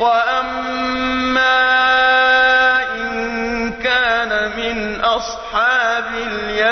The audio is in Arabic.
وَأَمَّا إِن كَانَ مِنْ أَصْحَابِ الْيَمِينِ